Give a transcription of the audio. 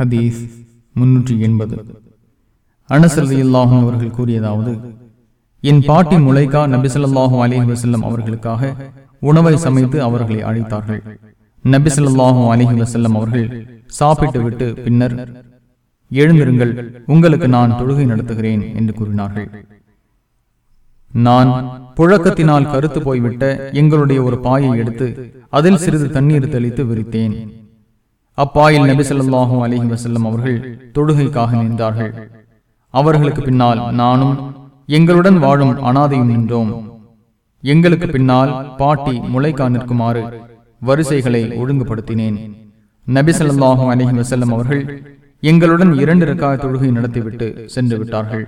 ஹதீஸ் முன்னூற்றி எண்பது. அனசல்லாஹும் அவர்கள் கூறியதாவது என் பாட்டி முளைக்கா நபிசல்லாஹு அலி வசல்லம் அவர்களுக்காக உணவை சமைத்து அவர்களை அழைத்தார்கள். நபிசல்லாஹு அலிஹி வசல்லம் அவர்கள் சாப்பிட்டு விட்டு பின்னர் எழுந்திருங்கள் உங்களுக்கு நான் தொழுகை நடத்துகிறேன் என்று கூறினார்கள். நான் புழக்கத்தினால் கருத்து போய்விட்ட எங்களுடைய ஒரு பாயை எடுத்து அதில் சிறிது தண்ணீர் தெளித்து விரித்தேன். அப்பாயில் நபி ஸல்லல்லாஹு அலைஹி வஸல்லம் அவர்கள் தொழுகைக்காக நின்றார்கள். அவர்களுக்கு பின்னால் நானும் எங்களுடன் வாழும் அனாதையும் நின்றோம். எங்களுக்கு பின்னால் பாட்டி முளைக்கா நிற்குமாறு வரிசைகளை ஒழுங்குபடுத்தினேன். நபி ஸல்லல்லாஹு அலைஹி வஸல்லம் அவர்கள் எங்களுடன் இரண்டு ரக்காய தொழுகை நடத்திவிட்டு சென்று விட்டார்கள்.